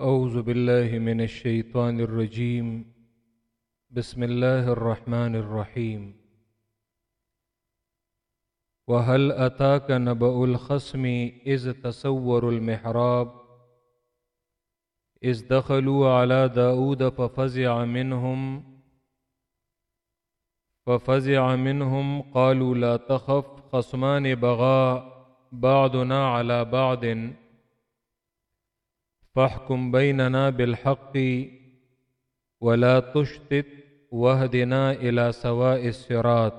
أعوذ بالله من الشيطان الرجيم. بسم الله الرحمن الرحيم. وهل أتاك نبأ الخصم إذ تصوروا المحراب؟ إذ دخلوا على داود ففزع منهم ففزع منهم قالوا لا تخف، خصمان بغاء، بعضنا على بعض. فاحكم بيننا بالحق ولا تشتت واهدنا إلى سواء الصراط.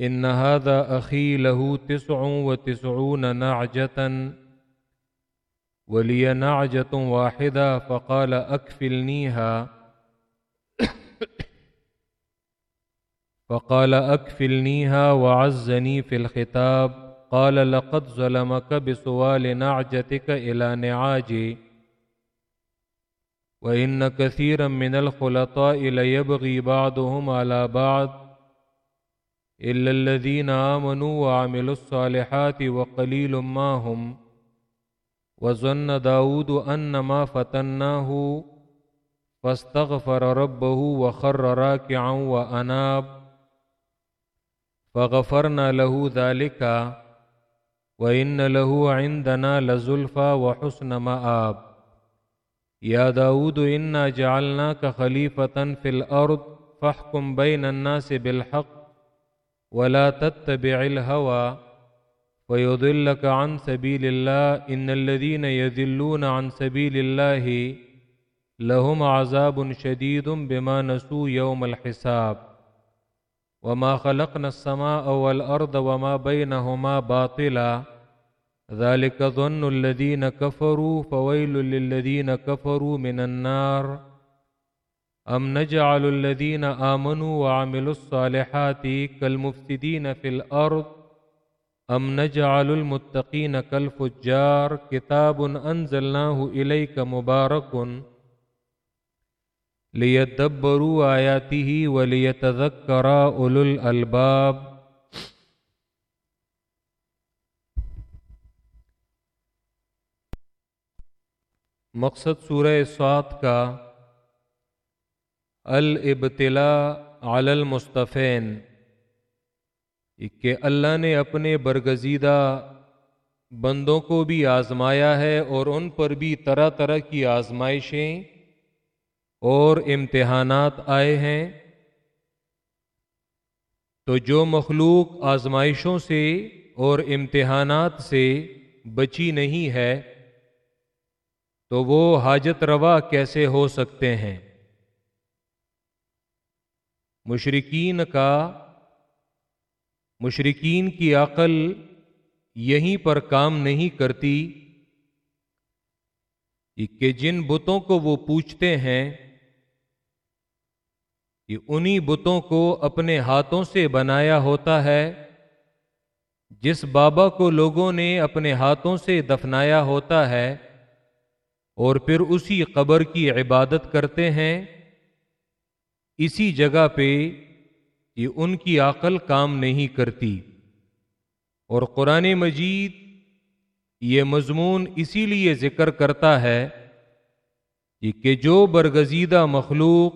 إن هذا أخي له تسع وتسعون نعجة، ولي نعجة واحدة، فقال أكفلنيها. فقال أكفلنيها وعزني في الخطاب. قال، لقد ظلمك بسؤال نعجتك إلى نعاجي، وإن كثيرا من الخلطاء ليبغي بعضهم على بعض، إلا الذين آمنوا وعملوا الصالحات وقليل ما هم، وظن داود أن ما فتناه، فاستغفر ربه وخر راكعا وأناب، فغفرنا له ذلك وإن له عندنا لزلفى وحسن مآب۔ يا داود إنا جعلناك خليفة في الأرض فاحكم بين الناس بالحق ولا تتبع الهوى ويضلك عن سبيل الله إن الذين يذلون عن سبيل الله لهم عذاب شديد بما نسوا يوم الحساب وما خلقنا السماء والأرض وما بينهما باطلا ذلك ظن الذين كفروا فويل للذين كفروا من النار. أم نجعل الذين آمنوا وعملوا الصالحات كالمفسدين في الأرض؟ أم نجعل المتقين كالفجار؟ كتاب أنزلناه إليك مبارك. لیدبروا آیاته ولیتذکر اولو الالباب مقصد سورہ سعد کا الابتلا علی المصطفین کہ اللہ نے اپنے برگزیدہ بندوں کو بھی آزمایا ہے اور ان پر بھی طرح طرح کی آزمائشیں اور امتحانات آئے ہیں۔ تو جو مخلوق آزمائشوں سے اور امتحانات سے بچی نہیں ہے تو وہ حاجت روا کیسے ہو سکتے ہیں؟ مشرقین کا مشرقین کی عقل یہیں پر کام نہیں کرتی کہ جن بتوں کو وہ پوچھتے ہیں کہ انہی بتوں کو اپنے ہاتھوں سے بنایا ہوتا ہے جس بابا کو لوگوں نے اپنے ہاتھوں سے دفنایا ہوتا ہے۔ اور پھر اسی قبر کی عبادت کرتے ہیں۔ اسی جگہ پہ یہ ان کی عقل کام نہیں کرتی۔ اور قرآن مجید یہ مضمون اسی لیے ذکر کرتا ہے کہ جو برگزیدہ مخلوق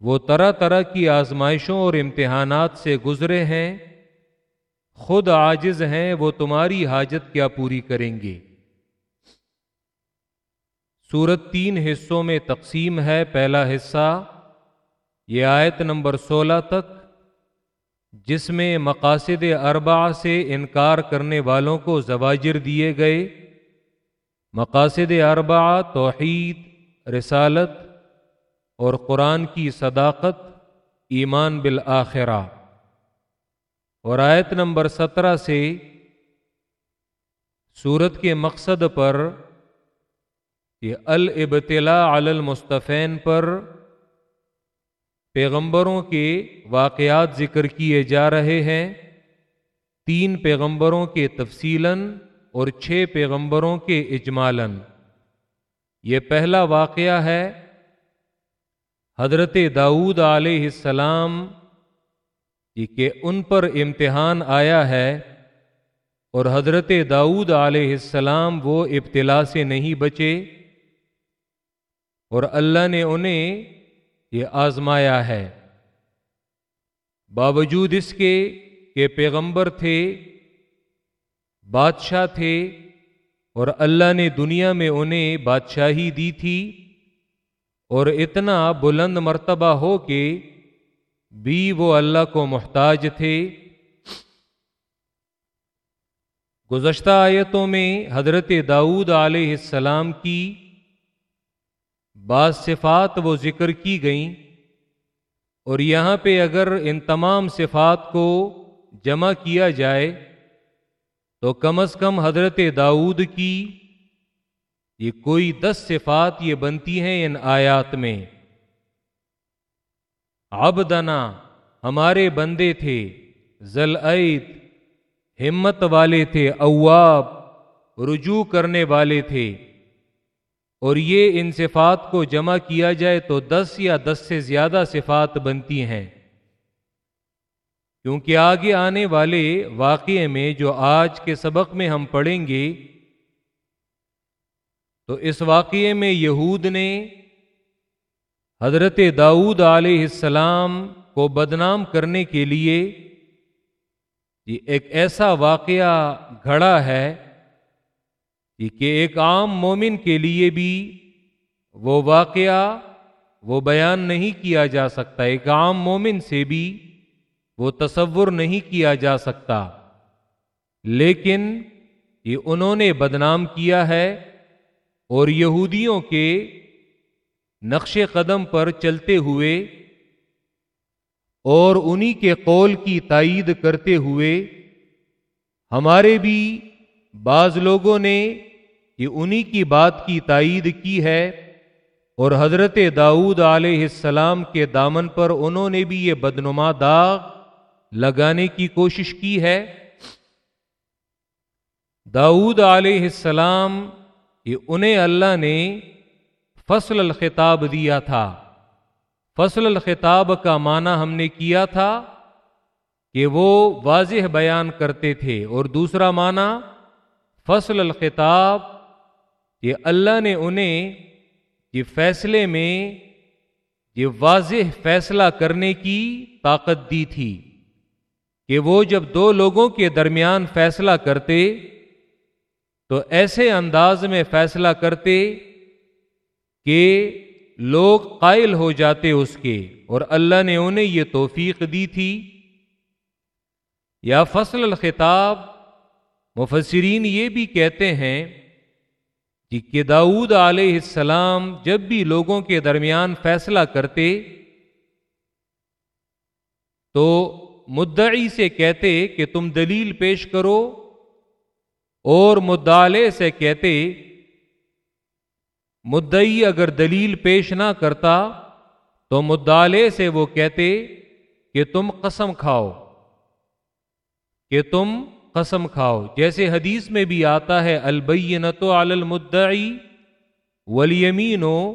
وہ طرح طرح کی آزمائشوں اور امتحانات سے گزرے ہیں، خود عاجز ہیں، وہ تمہاری حاجت کیا پوری کریں گے۔ سورت تین حصوں میں تقسیم ہے، پہلا حصہ، یہ آیت نمبر سولہ تک، جس میں مقاصد اربع سے انکار کرنے والوں کو زواجر دیے گئے۔ مقاصد اربع توحید، رسالت اور قرآن کی صداقت، ایمان بالآخرہ۔ اور آیت نمبر سترہ سے سورت کے مقصد پر یہ الابتلا علی المصطفین پر پیغمبروں کے واقعات ذکر کیے جا رہے ہیں۔ تین پیغمبروں کے تفصیل اور چھ پیغمبروں کے اجمالن یہ پہلا واقعہ ہے، حضرت داود علیہ السلام کہ ان پر امتحان آیا ہے اور حضرت داؤد علیہ السلام وہ ابتلا سے نہیں بچے۔ اور اللہ نے انہیں یہ آزمایا ہے۔ باوجود اس کے کہ پیغمبر تھے، بادشاہ تھے، اور اللہ نے دنیا میں انہیں بادشاہی دی تھی، اور اتنا بلند مرتبہ ہو کہ بھی وہ اللہ کو محتاج تھے۔ گزشتہ آیتوں میں حضرت داؤد علیہ السلام کی بعض صفات وہ ذکر کی گئیں اور یہاں پہ اگر ان تمام صفات کو جمع کیا جائے تو کم از کم حضرت داؤد کی یہ کوئی دس صفات یہ بنتی ہیں ان آیات میں۔ عبدنا ہمارے بندے تھے زل ہمت والے تھے، اواب، رجوع کرنے والے تھے۔ اور یہ ان صفات کو جمع کیا جائے تو دس یا دس سے زیادہ صفات بنتی ہیں۔ کیونکہ آگے آنے والے واقعے میں جو آج کے سبق میں ہم پڑھیں گے، تو اس واقعے میں یہود نے حضرت داؤد علیہ السلام کو بدنام کرنے کے لیے یہ ایک ایسا واقعہ گھڑا ہے کہ ایک عام مومن کے لیے بھی وہ واقعہ، وہ بیان نہیں کیا جا سکتا۔ ایک عام مومن سے بھی وہ تصور نہیں کیا جا سکتا۔ لیکن یہ انہوں نے بدنام کیا ہے اور یہودیوں کے نقش قدم پر چلتے ہوئے اور انہی کے قول کی تائید کرتے ہوئے ہمارے بھی بعض لوگوں نے یہ انہی کی بات کی تائید کی ہے اور حضرت داؤد علیہ السلام کے دامن پر انہوں نے بھی یہ بدنما داغ لگانے کی کوشش کی ہے۔ داؤد علیہ السلام یہ انہیں اللہ نے فصل الخطاب دیا تھا۔ فصل الخطاب کا معنی ہم نے کیا تھا کہ وہ واضح بیان کرتے تھے اور دوسرا معنی فصل الخطاب، یہ اللہ نے انہیں یہ فیصلے میں یہ واضح فیصلہ کرنے کی طاقت دی تھی کہ وہ جب دو لوگوں کے درمیان فیصلہ کرتے، تو ایسے انداز میں فیصلہ کرتے کہ لوگ قائل ہو جاتے اس کے اور اللہ نے انہیں یہ توفیق دی تھی۔ یا فصل الخطاب مفسرین یہ بھی کہتے ہیں کہ داود علیہ السلام جب بھی لوگوں کے درمیان فیصلہ کرتے تو مدعی سے کہتے کہ تم دلیل پیش کرو اور مدالے سے کہتے مدئی اگر دلیل پیش نہ کرتا تو مدالے سے وہ کہتے کہ تم قسم کھاؤ، کہ تم قسم کھاؤ۔ جیسے حدیث میں بھی آتا ہے البینت علی المدعی ولیمین و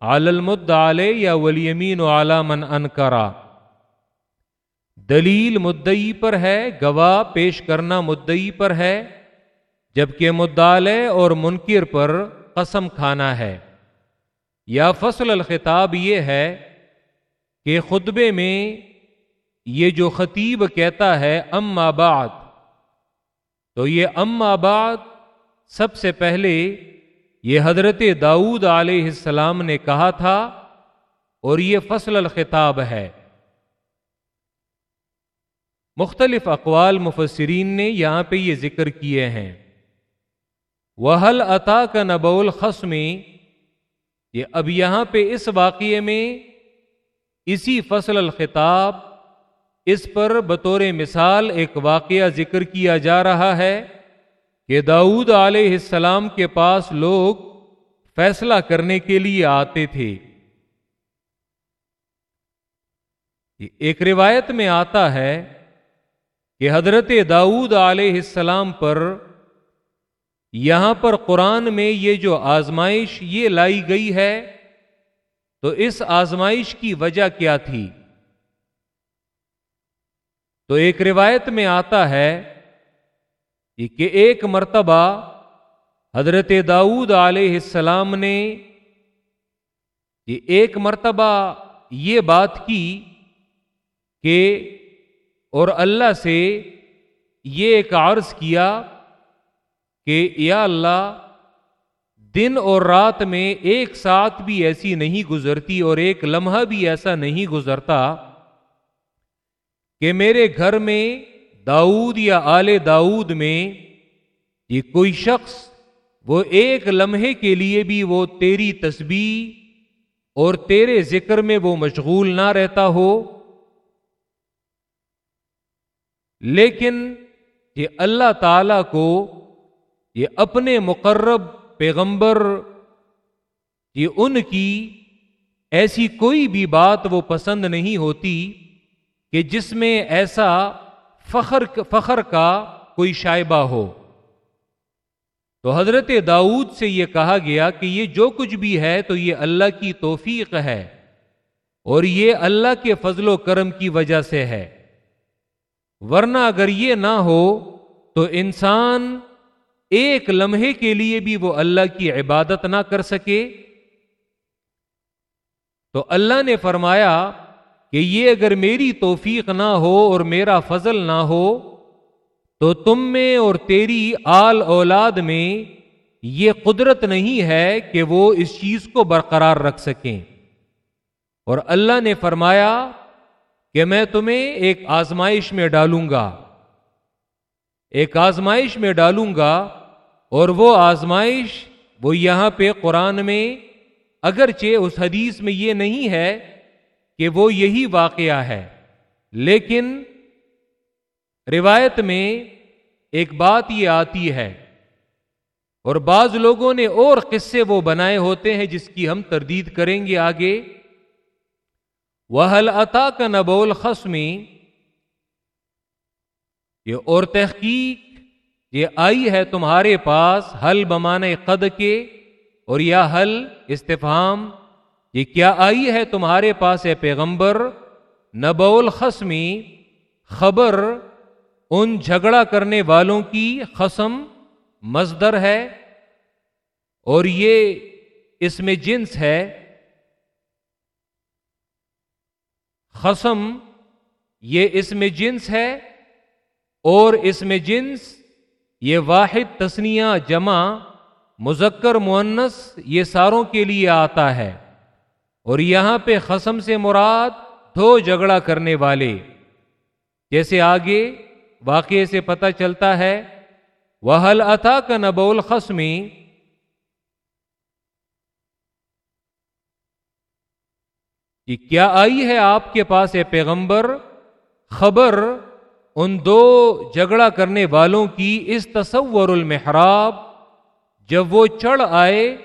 علی المدعلے یا ولیمین و علی من انکرا دلیل مدئی پر ہے، گواہ پیش کرنا مدئی پر ہے، جبکہ مدالے اور منکر پر قسم کھانا ہے۔ یا فصل الخطاب یہ ہے کہ خطبے میں یہ جو خطیب کہتا ہے ام آباد تو یہ ام آباد سب سے پہلے یہ حضرت داؤد علیہ السلام نے کہا تھا اور یہ فصل الخطاب ہے۔ مختلف اقوال مفسرین نے یہاں پہ یہ ذکر کیے ہیں۔ وحل عطا کا نبول خسمی یہ اب یہاں پہ اس واقعے میں اسی فصل الخطاب اس پر بطور مثال ایک واقعہ ذکر کیا جا رہا ہے کہ داؤد علیہ السلام کے پاس لوگ فیصلہ کرنے کے لیے آتے تھے۔ ایک روایت میں آتا ہے کہ حضرت داؤد علیہ السلام پر یہاں پر قرآن میں یہ جو آزمائش یہ لائی گئی ہے تو اس آزمائش کی وجہ کیا تھی؟ تو ایک روایت میں آتا ہے کہ ایک مرتبہ حضرت داؤد علیہ السلام نے ایک مرتبہ یہ بات کی کہ اور اللہ سے یہ ایک عرض کیا کہ یا اللہ دن اور رات میں ایک ساتھ بھی ایسی نہیں گزرتی اور ایک لمحہ بھی ایسا نہیں گزرتا کہ میرے گھر میں داؤد یا آل داؤد میں یہ کوئی شخص وہ ایک لمحے کے لیے بھی وہ تیری تسبیح اور تیرے ذکر میں وہ مشغول نہ رہتا ہو۔ لیکن یہ اللہ تعالی کو یہ اپنے مقرب پیغمبر یہ ان کی ایسی کوئی بھی بات وہ پسند نہیں ہوتی کہ جس میں ایسا فخر فخر کا کوئی شائبہ ہو۔ تو حضرت داؤد سے یہ کہا گیا کہ یہ جو کچھ بھی ہے تو یہ اللہ کی توفیق ہے اور یہ اللہ کے فضل و کرم کی وجہ سے ہے۔ ورنہ اگر یہ نہ ہو تو انسان ایک لمحے کے لیے بھی وہ اللہ کی عبادت نہ کر سکے۔ تو اللہ نے فرمایا کہ یہ اگر میری توفیق نہ ہو اور میرا فضل نہ ہو، تو تم میں اور تیری آل اولاد میں یہ قدرت نہیں ہے کہ وہ اس چیز کو برقرار رکھ سکیں۔ اور اللہ نے فرمایا کہ میں تمہیں ایک آزمائش میں ڈالوں گا۔ ایک آزمائش میں ڈالوں گا اور وہ آزمائش وہ یہاں پہ قرآن میں اگرچہ اس حدیث میں یہ نہیں ہے کہ وہ یہی واقعہ ہے۔ لیکن روایت میں ایک بات یہ آتی ہے اور بعض لوگوں نے اور قصے وہ بنائے ہوتے ہیں جس کی ہم تردید کریں گے آگے۔ وہ حل عطا کا نبول خسمی یہ اور تحقیق یہ آئی ہے تمہارے پاس، حل بمانے قد کے اور یا حل استفام یہ کیا آئی ہے تمہارے پاس ہے پیغمبر نبول خسمی خبر ان جھگڑا کرنے والوں کی خسم مزدر ہے اور یہ اس میں جنس ہے خسم یہ اس میں جنس ہے اور اس میں جنس یہ واحد تسنیا جمع مذکر مونس یہ ساروں کے لیے آتا ہے اور یہاں پہ خسم سے مراد دو جھگڑا کرنے والے۔ جیسے آگے واقعے سے پتہ چلتا ہے وہ حل اتا کا نبول خسمی کہ کیا آئی ہے آپ کے پاس ہے پیغمبر؟ خبر ان دو جھگڑا کرنے والوں کی اس تصور المحراب۔ جب وہ چڑھ آئے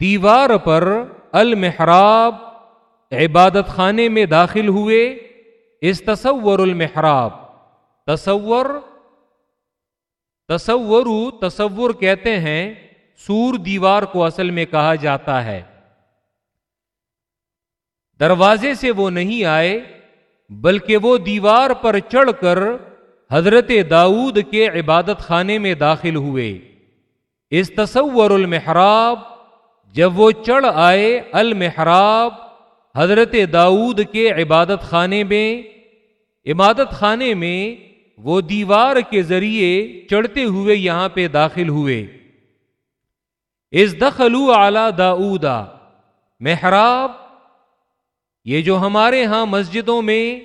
دیوار پر المحراب عبادت خانے میں داخل ہوئے، اس تصور المحراب، تصور تصور تصور کہتے ہیں، سور دیوار کو اصل میں کہا جاتا ہے۔ دروازے سے وہ نہیں آئے، بلکہ وہ دیوار پر چڑھ کر حضرت داؤد کے عبادت خانے میں داخل ہوئے۔ اس تصور المحراب جب وہ چڑھ آئے المحراب، حضرت داؤد کے عبادت خانے میں، عبادت خانے میں وہ دیوار کے ذریعے چڑھتے ہوئے یہاں پہ داخل ہوئے۔ اس دخلو اعلی داؤدا محراب، یہ جو ہمارے ہاں مسجدوں میں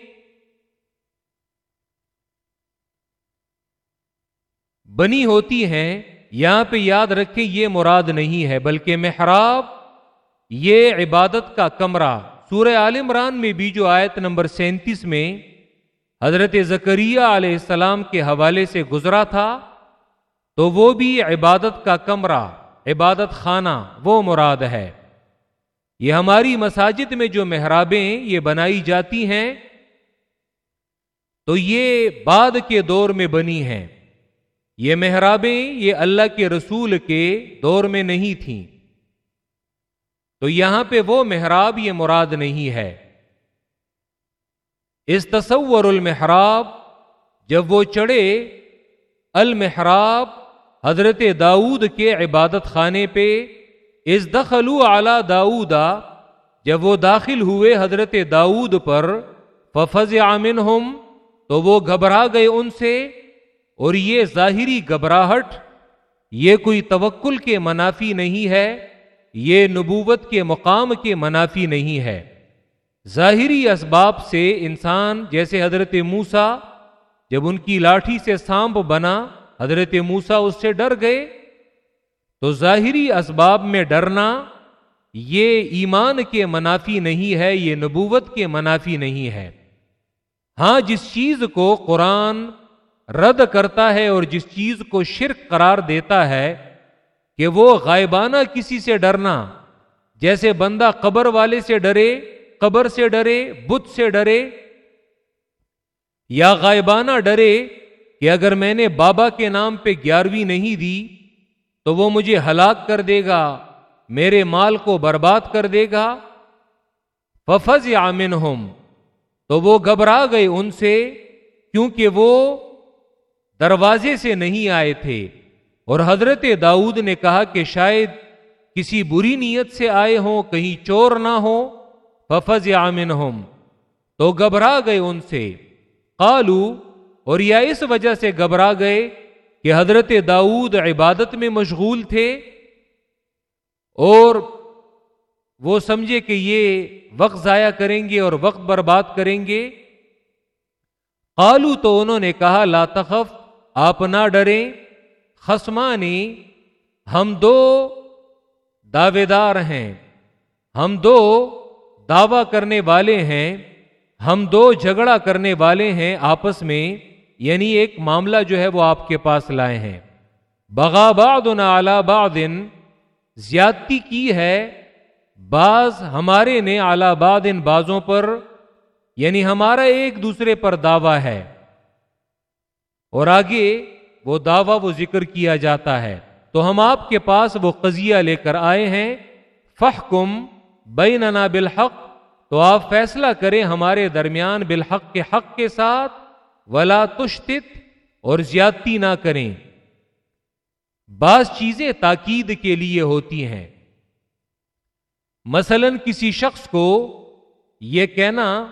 بنی ہوتی ہیں یہاں پہ یاد رکھیں یہ مراد نہیں ہے، بلکہ محراب یہ عبادت کا کمرہ۔ سورہ عال عمران میں بھی جو آیت نمبر سینتیس میں حضرت زکریہ علیہ السلام کے حوالے سے گزرا تھا، تو وہ بھی عبادت کا کمرہ، عبادت خانہ، وہ مراد ہے۔ یہ ہماری مساجد میں جو محرابیں یہ بنائی جاتی ہیں، تو یہ بعد کے دور میں بنی ہیں۔ یہ محرابیں یہ اللہ کے رسول کے دور میں نہیں تھیں۔ تو یہاں پہ وہ محراب یہ مراد نہیں ہے۔ اس تصور المحراب جب وہ چڑھے، المحراب حضرت داؤد کے عبادت خانے پہ اس دخلو اعلی داؤدا جب وہ داخل ہوئے حضرت داؤد پر ففز عامن تو وہ گھبرا گئے ان سے۔ اور یہ ظاہری گھبراہٹ، یہ کوئی توکل کے منافی نہیں ہے، یہ نبوت کے مقام کے منافی نہیں ہے۔ ظاہری اسباب سے انسان جیسے حضرت موسا جب ان کی لاٹھی سے سانپ بنا، حضرت موسا اس سے ڈر گئے۔ تو ظاہری اسباب میں ڈرنا یہ ایمان کے منافی نہیں ہے، یہ نبوت کے منافی نہیں ہے۔ ہاں جس چیز کو قرآن رد کرتا ہے اور جس چیز کو شرک قرار دیتا ہے کہ وہ غائبانہ کسی سے ڈرنا، جیسے بندہ قبر والے سے ڈرے، قبر سے ڈرے، بت سے ڈرے، یا غائبانہ ڈرے کہ اگر میں نے بابا کے نام پہ گیارہویں نہیں دی تو وہ مجھے ہلاک کر دے گا، میرے مال کو برباد کر دے گا۔ ففز آمن ہوم تو وہ گھبرا گئے ان سے کیونکہ وہ دروازے سے نہیں آئے تھے۔ اور حضرت داؤد نے کہا کہ شاید کسی بری نیت سے آئے ہوں، کہیں چور نہ ہو ففز آمن ہوم تو گھبرا گئے ان سے۔ قالو اور یا اس وجہ سے گھبرا گئے کہ حضرت داؤد عبادت میں مشغول تھے۔ اور وہ سمجھے کہ یہ وقت ضائع کریں گے اور وقت برباد کریں گے۔ قالو تو انہوں نے کہا، لا تخف آپ نہ ڈریں خسمانی ہم دو دعوے دار ہیں، ہم دو دعوی کرنے والے ہیں، ہم دو جھگڑا کرنے والے ہیں آپس میں یعنی ایک معاملہ جو ہے وہ آپ کے پاس لائے ہیں۔ بغاباد اعلی بادن زیادتی کی ہے، بعض ہمارے نے اعلی باد ان بازوں پر یعنی ہمارا ایک دوسرے پر دعویٰ ہے۔ اور آگے وہ دعویٰ، وہ ذکر کیا جاتا ہے۔ تو ہم آپ کے پاس وہ قضیہ لے کر آئے ہیں۔ فحکم بیننا بالحق۔ تو آپ فیصلہ کریں ہمارے درمیان بالحق کے حق کے ساتھ۔ ولا تشتت اور زیادتی نہ کریں۔ بعض چیزیں تاکید کے لیے ہوتی ہیں۔ مثلا کسی شخص کو یہ کہنا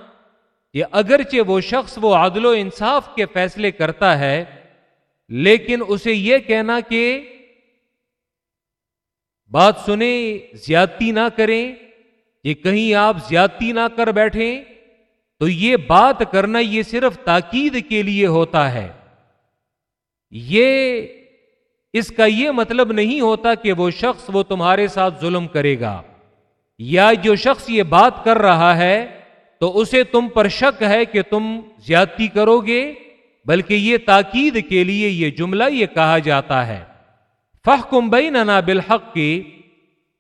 کہ اگرچہ وہ شخص وہ عدل و انصاف کے فیصلے کرتا ہے، لیکن اسے یہ کہنا کہ بات سنیں، زیادتی نہ کریں، کہ کہیں آپ زیادتی نہ کر بیٹھیں، تو یہ بات کرنا یہ صرف تاکید کے لیے ہوتا ہے۔ یہ، اس کا یہ مطلب نہیں ہوتا کہ وہ شخص وہ تمہارے ساتھ ظلم کرے گا، یا جو شخص یہ بات کر رہا ہے تو اسے تم پر شک ہے کہ تم زیادتی کرو گے، بلکہ یہ تاکید کے لیے یہ جملہ یہ کہا جاتا ہے۔ فحکم بیننا بالحق کی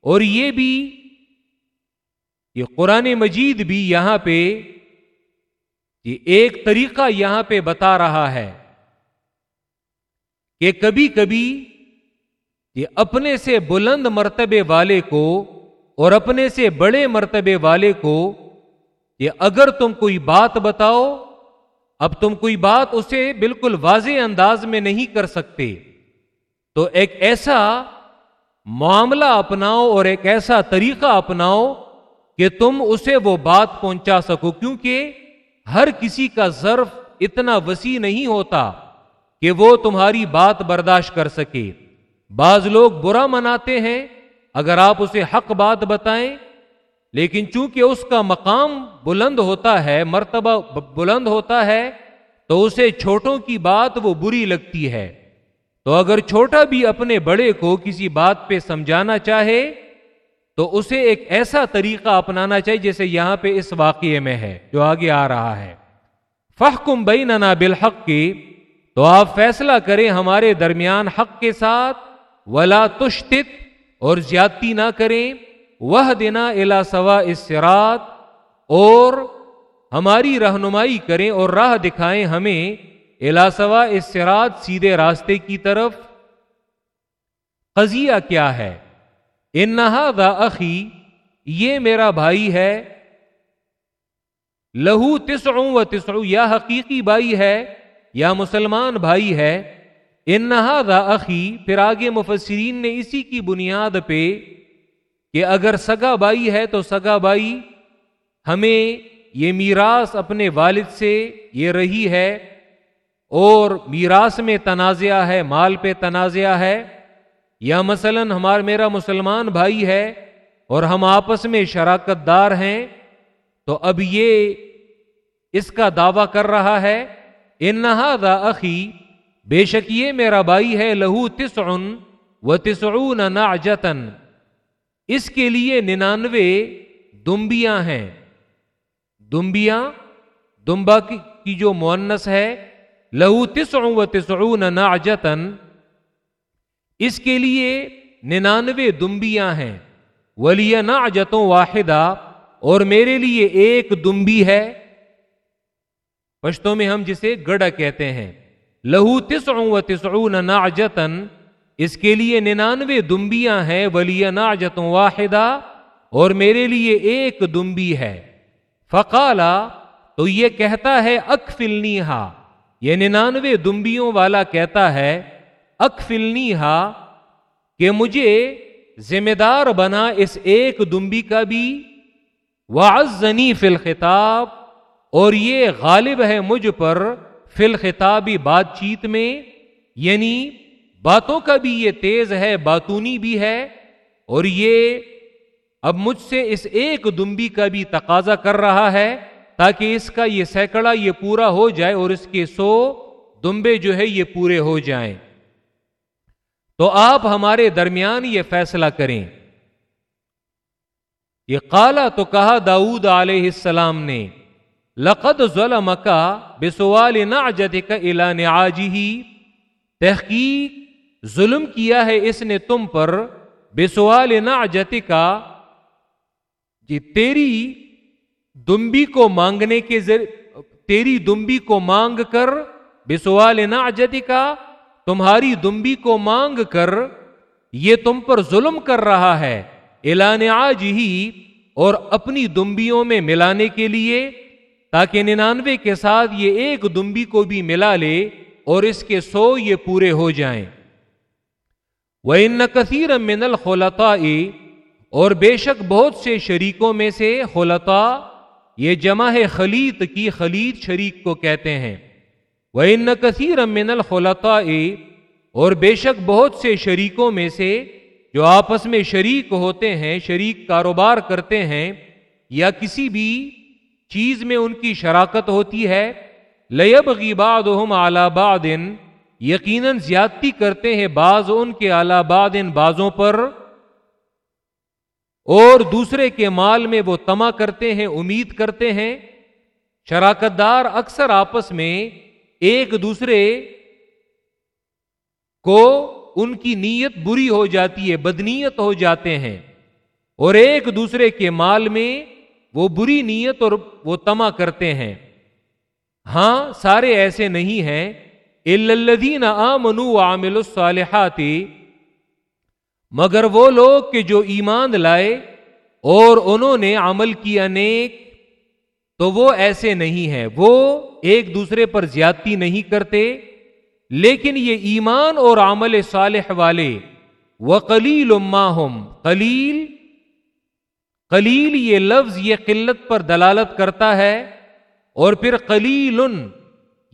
اور یہ بھی، یہ قرآن مجید بھی یہاں پہ، یہ ایک طریقہ یہاں پہ بتا رہا ہے کہ کبھی کبھی یہ اپنے سے بلند مرتبے والے کو اور اپنے سے بڑے مرتبے والے کو یہ اگر تم کوئی بات بتاؤ، اب تم کوئی بات اسے بالکل واضح انداز میں نہیں کر سکتے۔ تو ایک ایسا معاملہ اپناؤ اور ایک ایسا طریقہ اپناؤ کہ تم اسے وہ بات پہنچا سکو، کیونکہ ہر کسی کا ظرف اتنا وسیع نہیں ہوتا کہ وہ تمہاری بات برداشت کر سکے۔ بعض لوگ برا مناتے ہیں، اگر آپ اسے حق بات بتائیں لیکن چونکہ اس کا مقام بلند ہوتا ہے، مرتبہ بلند ہوتا ہے، تو اسے چھوٹوں کی بات وہ بری لگتی ہے۔ تو اگر چھوٹا بھی اپنے بڑے کو کسی بات پہ سمجھانا چاہے، تو اسے ایک ایسا طریقہ اپنانا چاہیے جیسے یہاں پہ اس واقعے میں ہے، جو آگے آ رہا ہے۔ فحکم بیننا بالحق کی تو آپ فیصلہ کریں ہمارے درمیان حق کے ساتھ، ولا تشتت اور زیادتی نہ کریں۔ وہ دینا الا سوا اسرات اور ہماری رہنمائی کریں اور راہ دکھائیں ہمیں الا سوا اسرات سیدھے راستے کی طرف۔ قضیہ کیا ہے؟ انہا دا اخی یہ میرا بھائی ہے۔ لہو تسعوں و تسعو یا حقیقی بھائی ہے، یا مسلمان بھائی ہے۔ انہا عقی پھر آگے مفسرین نے اسی کی بنیاد پہ کہ اگر سگا بائی ہے تو سگا بائی ہمیں یہ میراث اپنے والد سے یہ رہی ہے اور میراث میں تنازعہ ہے، مال پہ تنازعہ ہے۔ یا مثلا ہمارا میرا مسلمان بھائی ہے اور ہم آپس میں شراکت دار ہیں، تو اب یہ اس کا دعوی کر رہا ہے۔ انہا دا عقی بے شک یہ میرا بھائی ہے، لہو تسعن و تسعون نعجتن اس کے لیے ننانوے دمبیاں ہیں۔ دمبیاں، دمبا کی جو مونس ہے، لہو تسعون و تسعون نعجتن اس کے لیے ننانوے دمبیاں ہیں۔ ولی نعجتوں واحدہ، اور میرے لیے ایک دمبی ہے۔ پشتوں میں ہم جسے گڑا کہتے ہیں۔ لہو تسعون و تسعون نعجتن اس کے لیے ننانوے دمبیاں ہیں ولی نعجتوں واحدہ اور میرے لیے ایک دمبی ہے۔ فقالا تو یہ کہتا ہے اک فلنی ہا یہ ننانوے دمبیوں والا کہتا ہے اک فلنی ہا کہ مجھے ذمہ دار بنا اس ایک دمبی کا بھی۔ وعزنی فی الخطاب، اور یہ غالب ہے مجھ پر فی الخطابی بات چیت میں یعنی باتوں کا بھی یہ تیز ہے، باتونی بھی ہے، اور یہ اب مجھ سے اس ایک دمبی کا بھی تقاضا کر رہا ہے تاکہ اس کا یہ سینکڑا یہ پورا ہو جائے اور اس کے سو دمبے جو ہے یہ پورے ہو جائیں۔ تو آپ ہمارے درمیان یہ فیصلہ کریں۔ یہ کالا تو کہا داود علیہ السلام نے، لقد ظلم کا بے سوال نہ کا ہی تحقیق ظلم کیا ہے اس نے تم پر، بے سوال نہ کا جی تیری دمبی کو مانگنے کے ذریعے تیری دمبی کو مانگ کر، بے سوال نہ کا تمہاری دمبی کو مانگ کر، یہ تم پر ظلم کر رہا ہے۔ اعلان آج ہی اور اپنی دمبیوں میں ملانے کے لیے، تاکہ ننانوے کے ساتھ یہ ایک دمبی کو بھی ملا لے اور اس کے سو یہ پورے ہو جائیں۔ وہ ان کثیر من الخلتا اور بے شک بہت سے شریکوں میں سے خلطا یہ جمع ہے خلیط کی خلیط شریک کو کہتے ہیں۔ وہ ان کثیر من الخلتا اور بے شک بہت سے شریکوں میں سے جو آپس میں شریک ہوتے ہیں، شریک کاروبار کرتے ہیں یا کسی بھی چیز میں ان کی شراکت ہوتی ہے لیب غیباد اعلی بادن یقیناً زیادتی کرتے ہیں بعض ان کے اعلی بادن بازوں پر، اور دوسرے کے مال میں وہ تما کرتے ہیں، امید کرتے ہیں۔ شراکت دار اکثر آپس میں ایک دوسرے کو ان کی نیت بری ہو جاتی ہے، بدنیت ہو جاتے ہیں۔ اور ایک دوسرے کے مال میں وہ بری نیت اور وہ تما کرتے ہیں۔ ہاں سارے ایسے نہیں ہیں۔ الدین آ منو عامل الصالحات مگر وہ لوگ کہ جو ایمان لائے اور انہوں نے عمل کیا نیک، تو وہ ایسے نہیں ہیں۔ وہ ایک دوسرے پر زیادتی نہیں کرتے، لیکن یہ ایمان اور عمل صالح والے وہ کلیل ہم کلیل کلیل یہ لفظ یہ قلت پر دلالت کرتا ہے، اور پھر کلیل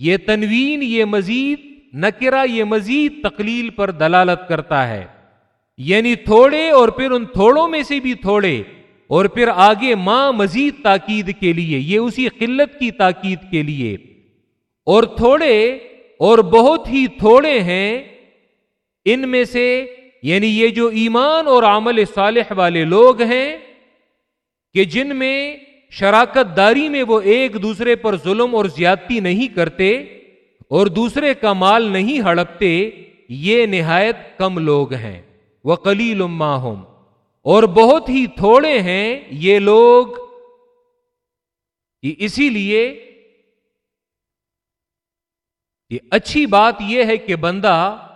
یہ تنوین، یہ مزید نکرا یہ مزید تقلیل پر دلالت کرتا ہے۔ یعنی تھوڑے اور پھر ان تھوڑوں میں سے بھی تھوڑے۔ اور پھر آگے ماں مزید تاکید کے لیے، یہ اسی قلت کی تاکید کے لیے۔ اور تھوڑے اور بہت ہی تھوڑے ہیں ان میں سے یعنی یہ جو ایمان اور عمل صالح والے لوگ ہیں، کہ جن میں شراکت داری میں وہ ایک دوسرے پر ظلم اور زیادتی نہیں کرتے اور دوسرے کا مال نہیں ہڑپتے، یہ نہایت کم لوگ ہیں۔ وہ کلیل ہوم اور بہت ہی تھوڑے ہیں یہ لوگ۔ اسی لیے یہ اچھی بات یہ ہے کہ بندہ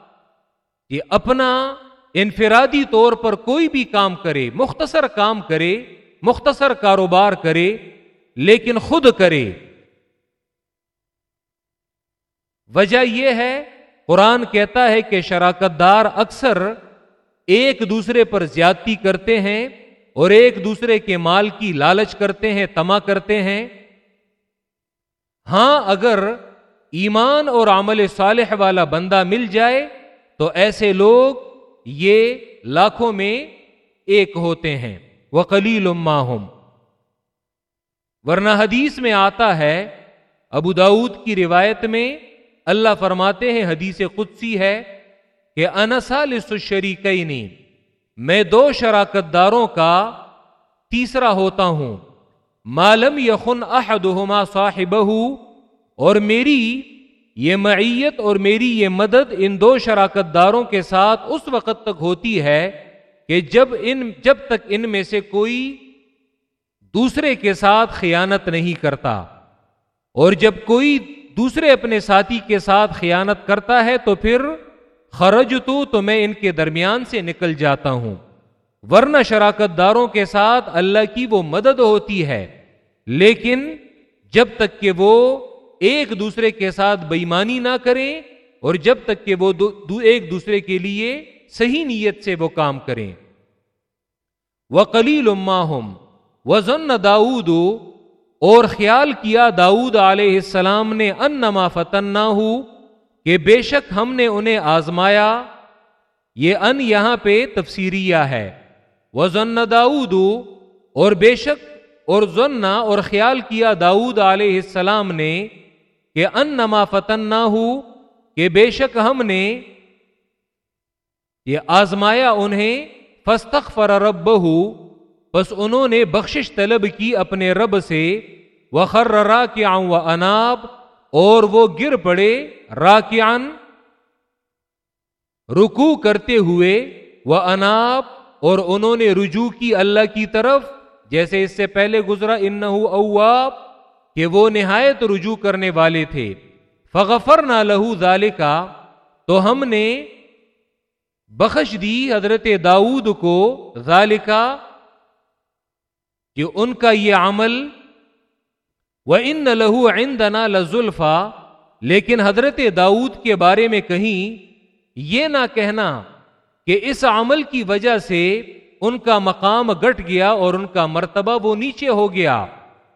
یہ اپنا انفرادی طور پر کوئی بھی کام کرے، مختصر کام کرے مختصر کاروبار کرے، لیکن خود کرے۔ وجہ یہ ہے، قرآن کہتا ہے کہ شراکت دار اکثر ایک دوسرے پر زیادتی کرتے ہیں اور ایک دوسرے کے مال کی لالچ کرتے ہیں تما کرتے ہیں۔ ہاں اگر ایمان اور عمل صالح والا بندہ مل جائے، تو ایسے لوگ یہ لاکھوں میں ایک ہوتے ہیں۔ وہ کلیل ورنہ حدیث میں آتا ہے، ابو داود کی روایت میں اللہ فرماتے ہیں، حدیث قدسی ہے کہ انسالس شریقئی میں دو شراکت داروں کا تیسرا ہوتا ہوں۔ مالم یخن احدہما صاحبہ اور میری یہ معیت اور میری یہ مدد ان دو شراکت داروں کے ساتھ اس وقت تک ہوتی ہے کہ جب ان جب تک ان میں سے کوئی دوسرے کے ساتھ خیانت نہیں کرتا اور جب کوئی دوسرے اپنے ساتھی کے ساتھ خیانت کرتا ہے تو پھر خرج تو تو میں ان کے درمیان سے نکل جاتا ہوں۔ ورنہ شراکت داروں کے ساتھ اللہ کی وہ مدد ہوتی ہے۔ لیکن جب تک کہ وہ ایک دوسرے کے ساتھ بےمانی نہ کریں اور جب تک کہ وہ دو دو ایک دوسرے کے لیے صحیح نیت سے وہ کام کریں۔ وہ کلیل وہ ضن داود اور خیال کیا داود علیہ السلام نے ان نما ہو کہ بے شک ہم نے انہیں آزمایا۔ یہ ان یہاں پہ تفسیریہ ہے۔ وہ داود اور بے شک اور ضنہ اور خیال کیا داود علیہ السلام نے، کہ ان نما فتن نہ ہو کہ بے شک ہم نے یہ آزمایا انہیں فستخ فر رب بس انہوں نے بخشش طلب کی اپنے رب سے وہ خر را و اناب اور وہ گر پڑے را رکو کرتے ہوئے وہ اناب اور انہوں نے رجوع کی اللہ کی طرف، جیسے اس سے پہلے گزرا ان اواب، کہ وہ نہایت رجوع کرنے والے تھے۔ فغفر نہ لہو ذالکا، تو ہم نے بخش دی حضرت داؤد کو ذالکا کہ ان کا یہ عمل وہ ان لہو عندنا لزلفا، لیکن حضرت داؤد کے بارے میں کہیں یہ نہ کہنا کہ اس عمل کی وجہ سے ان کا مقام گٹ گیا اور ان کا مرتبہ وہ نیچے ہو گیا۔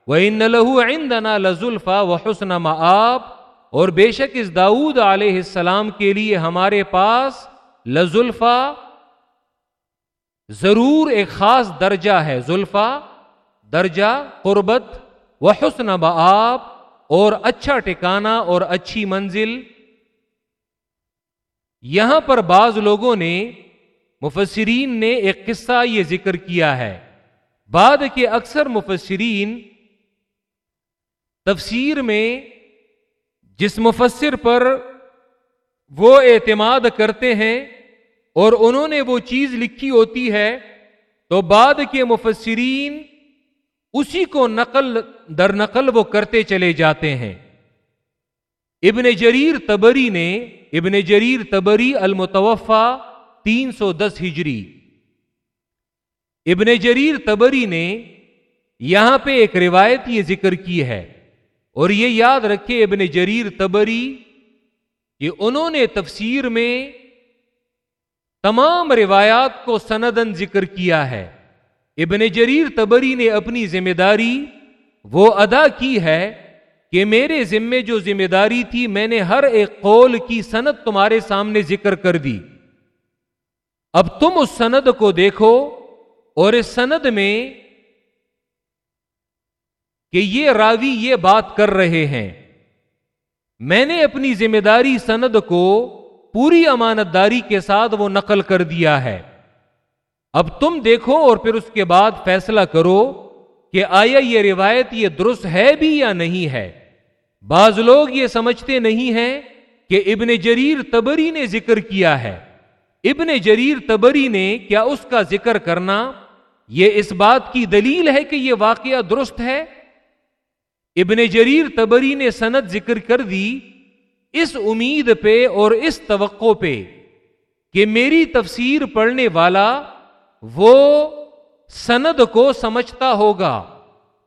وہ ان لہو عندنا لزلفا و حسن آپ اور بے شک اس داود علیہ السلام کے لیے ہمارے پاس لزلفا ضرور ایک خاص درجہ ہے۔ زلفا درجہ، قربت و حسن آپ اور اچھا ٹکانا اور اچھی منزل۔ یہاں پر بعض لوگوں نے، مفسرین نے ایک قصہ یہ ذکر کیا ہے۔ بعد کے اکثر مفسرین تفسیر میں جس مفسر پر وہ اعتماد کرتے ہیں اور انہوں نے وہ چیز لکھی ہوتی ہے تو بعد کے مفسرین اسی کو نقل، در نقل وہ کرتے چلے جاتے ہیں۔ ابن جریر تبری نے، ابن جریر تبری المتوفا تین سو دس ہجری۔ ابن جریر تبری نے یہاں پہ ایک روایت یہ ذکر کی ہے اور یہ یاد رکھے ابن جریر تبری کہ انہوں نے تفسیر میں تمام روایات کو سندن ذکر کیا ہے۔ ابن جریر تبری نے اپنی ذمہ داری وہ ادا کی ہے کہ میرے ذمے جو ذمہ داری تھی میں نے ہر ایک قول کی سند تمہارے سامنے ذکر کر دی۔ اب تم اس سند کو دیکھو اور اس سند میں کہ یہ راوی یہ بات کر رہے ہیں۔ میں نے اپنی ذمہ داری سند کو پوری امانت داری کے ساتھ وہ نقل کر دیا ہے۔ اب تم دیکھو اور پھر اس کے بعد فیصلہ کرو کہ آیا یہ روایت یہ درست ہے بھی یا نہیں ہے۔ بعض لوگ یہ سمجھتے نہیں ہیں کہ ابن جریر تبری نے ذکر کیا ہے۔ ابن جریر تبری نے کیا اس کا ذکر کرنا؟ یہ اس بات کی دلیل ہے کہ یہ واقعہ درست ہے؟ ابن جریر تبری نے سند ذکر کر دی اس امید پہ اور اس توقع پہ کہ میری تفسیر پڑھنے والا وہ سند کو سمجھتا ہوگا۔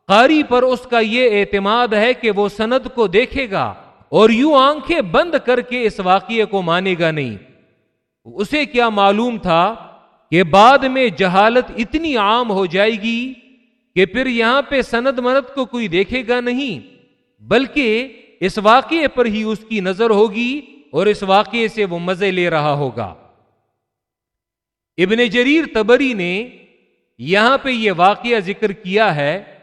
قاری پر اس کا یہ اعتماد ہے کہ وہ سند کو دیکھے گا اور یوں آنکھیں بند کر کے اس واقعے کو مانے گا نہیں۔ اسے کیا معلوم تھا کہ بعد میں جہالت اتنی عام ہو جائے گی کہ پھر یہاں پہ سند مرد کو کوئی دیکھے گا نہیں، بلکہ اس واقعے پر ہی اس کی نظر ہوگی اور اس واقعے سے وہ مزے لے رہا ہوگا۔ ابن جریر تبری نے یہاں پہ یہ واقعہ ذکر کیا ہے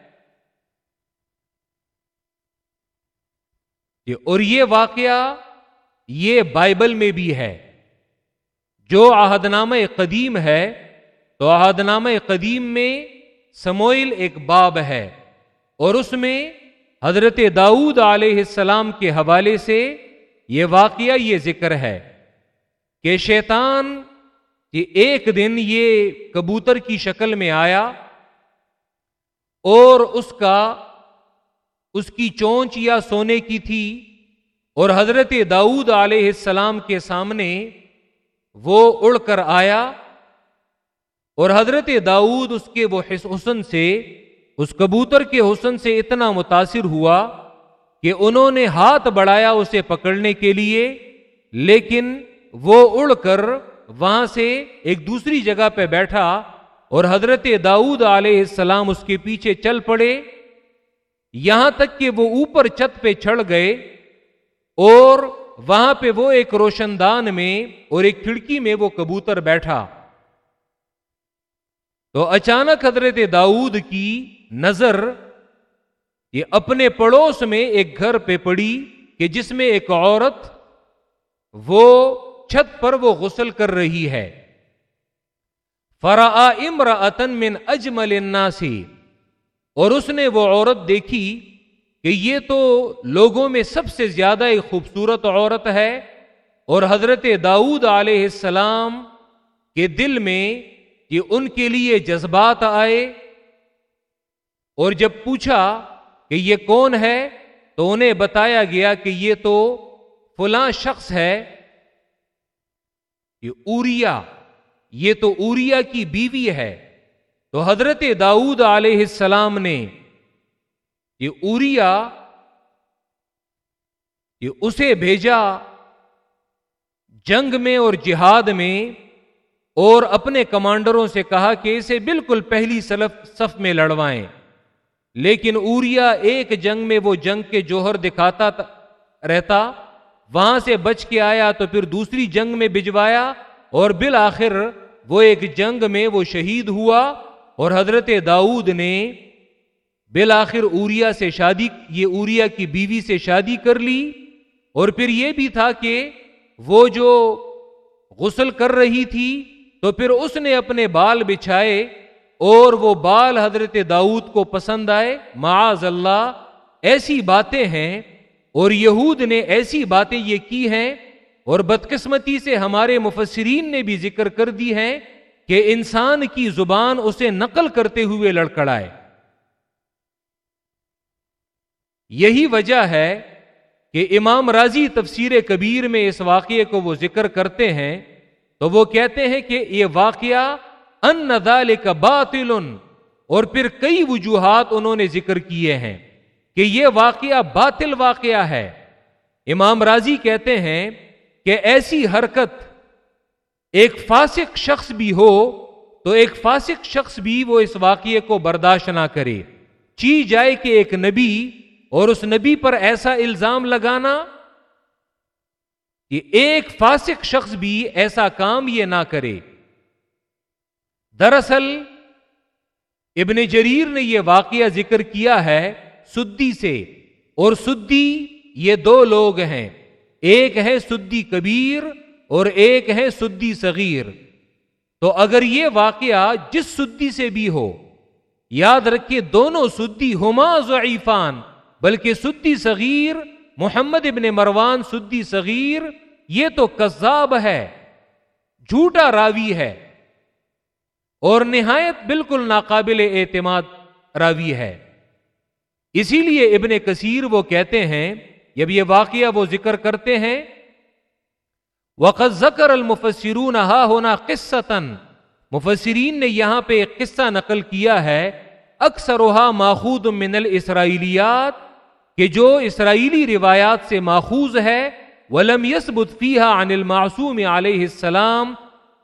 کہ اور یہ واقعہ یہ بائبل میں بھی ہے۔ جو عہد نامہ قدیم ہے، تو عہد نامہ قدیم میں سموئل ایک باب ہے اور اس میں حضرت داؤد علیہ السلام کے حوالے سے یہ واقعہ یہ ذکر ہے کہ شیطان کہ ایک دن یہ کبوتر کی شکل میں آیا اور اس کا اس کی چونچ یا سونے کی تھی اور حضرت داؤد علیہ السلام کے سامنے وہ اڑ کر آیا اور حضرت داؤد اس کے وہ حسن سے، اس کبوتر کے حسن سے اتنا متاثر ہوا کہ انہوں نے ہاتھ بڑھایا اسے پکڑنے کے لیے، لیکن وہ اڑ کر وہاں سے ایک دوسری جگہ پہ بیٹھا اور حضرت داؤد علیہ السلام اس کے پیچھے چل پڑے۔ یہاں تک کہ وہ اوپر چھت پہ چڑھ گئے اور وہاں پہ وہ ایک روشن دان میں اور ایک کھڑکی میں وہ کبوتر بیٹھا۔ تو اچانک حضرت داؤد کی نظر یہ اپنے پڑوس میں ایک گھر پہ پڑی کہ جس میں ایک عورت وہ چھت پر وہ غسل کر رہی ہے۔ فرا امر من اجمل الناسی اور اس نے وہ عورت دیکھی کہ یہ تو لوگوں میں سب سے زیادہ ایک خوبصورت عورت ہے۔ اور حضرت داؤد علیہ السلام کے دل میں یہ ان کے لیے جذبات آئے اور جب پوچھا کہ یہ کون ہے تو انہیں بتایا گیا کہ یہ تو فلاں شخص ہے یہ اوریا، یہ تو اوریا کی بیوی ہے۔ تو حضرت داؤد علیہ السلام نے یہ اوریا یہ اسے بھیجا جنگ میں اور جہاد میں۔ اور اپنے کمانڈروں سے کہا کہ اسے بالکل پہلی سلف صف میں لڑوائیں۔ لیکن اوریا ایک جنگ میں وہ جنگ کے جوہر دکھاتا رہتا، وہاں سے بچ کے آیا تو پھر دوسری جنگ میں بھجوایا اور بالآخر وہ ایک جنگ میں وہ شہید ہوا اور حضرت داؤد نے بالآخر اوریا سے شادی یہ اوریا کی بیوی سے شادی کر لی۔ اور پھر یہ بھی تھا کہ وہ جو غسل کر رہی تھی تو پھر اس نے اپنے بال بچھائے اور وہ بال حضرت داؤد کو پسند آئے۔ معاذ اللہ، ایسی باتیں ہیں اور یہود نے ایسی باتیں یہ کی ہیں اور بدقسمتی سے ہمارے مفسرین نے بھی ذکر کر دی ہے کہ انسان کی زبان اسے نقل کرتے ہوئے لڑکڑائے۔ یہی وجہ ہے کہ امام راضی تفسیر کبیر میں اس واقعے کو وہ ذکر کرتے ہیں۔ تو وہ کہتے ہیں کہ یہ واقعہ ان ندال کا باطل، اور پھر کئی وجوہات انہوں نے ذکر کیے ہیں کہ یہ واقعہ باطل واقعہ ہے۔ امام راضی کہتے ہیں کہ ایسی حرکت ایک فاسق شخص بھی ہو تو ایک فاسق شخص بھی وہ اس واقعے کو برداشت نہ کرے۔ چی جائے کہ ایک نبی اور اس نبی پر ایسا الزام لگانا کہ ایک فاسق شخص بھی ایسا کام یہ نہ کرے۔ دراصل، ابن جریر نے یہ واقعہ ذکر کیا ہے سدی سے، اور سدی یہ دو لوگ ہیں۔ ایک ہے سدی کبیر اور ایک ہے سدی صغیر۔ تو اگر یہ واقعہ جس سدی سے بھی ہو، یاد رکھیے دونوں سدی ہما ضعیفان، بلکہ سدی صغیر محمد ابن مروان سدی صغیر، یہ تو کذاب ہے، جھوٹا راوی ہے، اور نہایت بالکل ناقابل اعتماد راوی ہے۔ اسی لیے ابن کثیر وہ کہتے ہیں، جب یہ واقعہ وہ ذکر کرتے ہیں وقت ذکر المفسرون ہا ہونا قصتن مفسرین نے یہاں پہ ایک قصہ نقل کیا ہے اکثر ماخود من الاسرائیلیات کہ جو اسرائیلی روایات سے ماخوذ ہے، ولم یسبت فیحا عن المعصوم علیہ السلام،